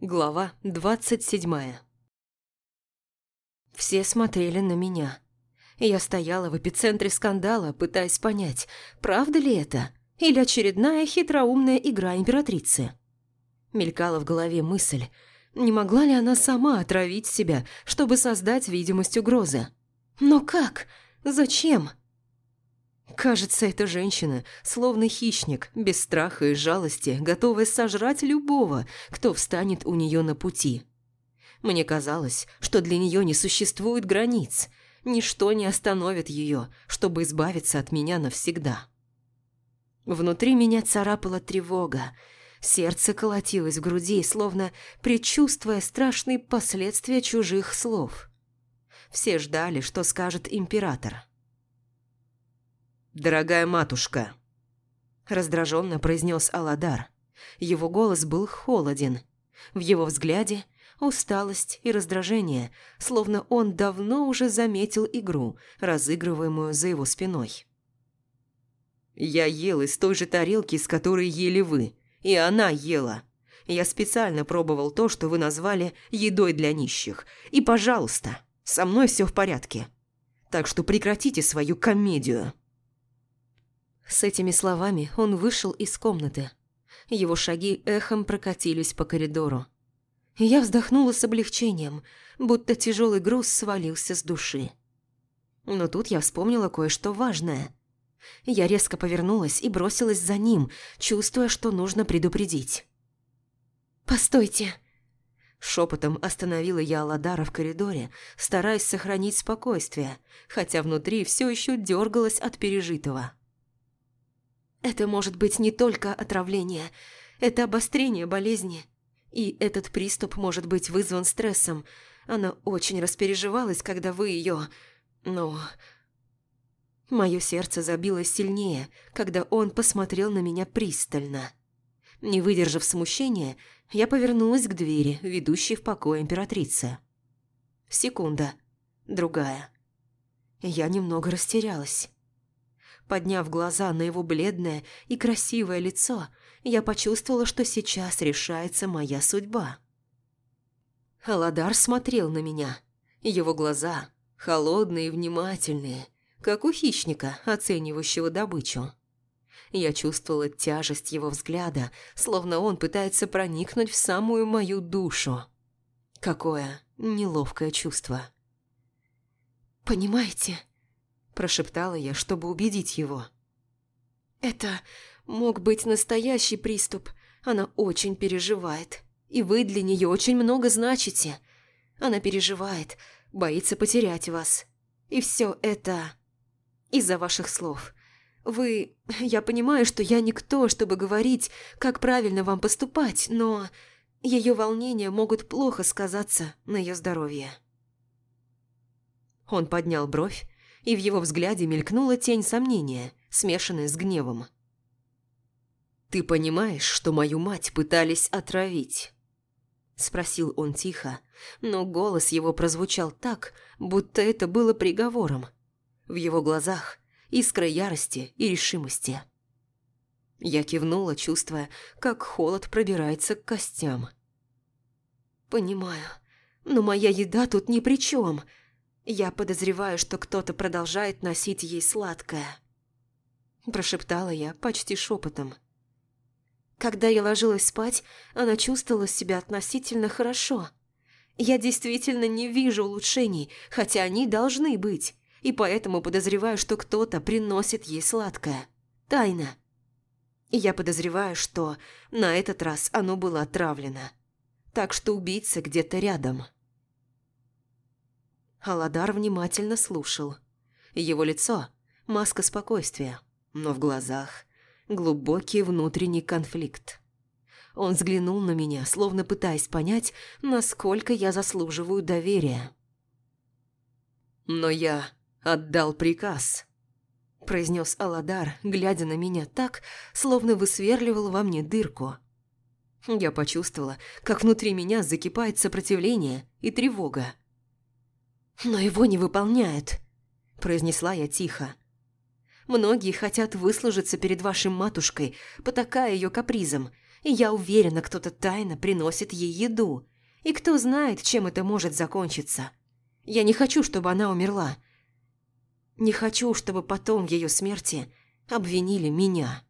Глава двадцать седьмая Все смотрели на меня. Я стояла в эпицентре скандала, пытаясь понять, правда ли это, или очередная хитроумная игра императрицы. Мелькала в голове мысль, не могла ли она сама отравить себя, чтобы создать видимость угрозы. Но как? Зачем? Кажется, эта женщина, словно хищник, без страха и жалости, готовая сожрать любого, кто встанет у нее на пути. Мне казалось, что для нее не существует границ, ничто не остановит ее, чтобы избавиться от меня навсегда. Внутри меня царапала тревога, сердце колотилось в груди, словно предчувствуя страшные последствия чужих слов. Все ждали, что скажет император. «Дорогая матушка», – раздраженно произнес Аладар. Его голос был холоден. В его взгляде усталость и раздражение, словно он давно уже заметил игру, разыгрываемую за его спиной. «Я ел из той же тарелки, с которой ели вы, и она ела. Я специально пробовал то, что вы назвали едой для нищих, и, пожалуйста, со мной все в порядке. Так что прекратите свою комедию». С этими словами он вышел из комнаты. Его шаги эхом прокатились по коридору. Я вздохнула с облегчением, будто тяжелый груз свалился с души. Но тут я вспомнила кое-что важное. Я резко повернулась и бросилась за ним, чувствуя, что нужно предупредить. «Постойте!» Шепотом остановила я Аладара в коридоре, стараясь сохранить спокойствие, хотя внутри все еще дергалась от пережитого. Это может быть не только отравление, это обострение болезни. И этот приступ может быть вызван стрессом. Она очень распереживалась, когда вы ее... Ну... Мое сердце забилось сильнее, когда он посмотрел на меня пристально. Не выдержав смущения, я повернулась к двери, ведущей в покой императрицы. Секунда. Другая. Я немного растерялась. Подняв глаза на его бледное и красивое лицо, я почувствовала, что сейчас решается моя судьба. Аладар смотрел на меня. Его глаза, холодные и внимательные, как у хищника, оценивающего добычу. Я чувствовала тяжесть его взгляда, словно он пытается проникнуть в самую мою душу. Какое неловкое чувство. «Понимаете?» Прошептала я, чтобы убедить его. «Это мог быть настоящий приступ. Она очень переживает. И вы для нее очень много значите. Она переживает, боится потерять вас. И все это из-за ваших слов. Вы... Я понимаю, что я никто, чтобы говорить, как правильно вам поступать, но ее волнения могут плохо сказаться на ее здоровье». Он поднял бровь, и в его взгляде мелькнула тень сомнения, смешанная с гневом. «Ты понимаешь, что мою мать пытались отравить?» Спросил он тихо, но голос его прозвучал так, будто это было приговором. В его глазах искра ярости и решимости. Я кивнула, чувствуя, как холод пробирается к костям. «Понимаю, но моя еда тут ни при чем. Я подозреваю, что кто-то продолжает носить ей сладкое. Прошептала я почти шепотом. Когда я ложилась спать, она чувствовала себя относительно хорошо. Я действительно не вижу улучшений, хотя они должны быть, и поэтому подозреваю, что кто-то приносит ей сладкое. Тайна. И я подозреваю, что на этот раз оно было отравлено. Так что убийца где-то рядом. Аладар внимательно слушал. Его лицо – маска спокойствия, но в глазах – глубокий внутренний конфликт. Он взглянул на меня, словно пытаясь понять, насколько я заслуживаю доверия. «Но я отдал приказ», – произнес Аладар, глядя на меня так, словно высверливал во мне дырку. Я почувствовала, как внутри меня закипает сопротивление и тревога. «Но его не выполняют», – произнесла я тихо. «Многие хотят выслужиться перед вашей матушкой, потакая ее капризом, И я уверена, кто-то тайно приносит ей еду. И кто знает, чем это может закончиться. Я не хочу, чтобы она умерла. Не хочу, чтобы потом в ее смерти обвинили меня.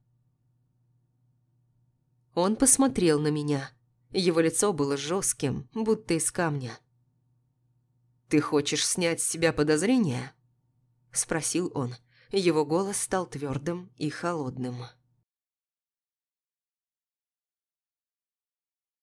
Он посмотрел на меня. Его лицо было жестким, будто из камня. «Ты хочешь снять с себя подозрения?» Спросил он. Его голос стал твердым и холодным.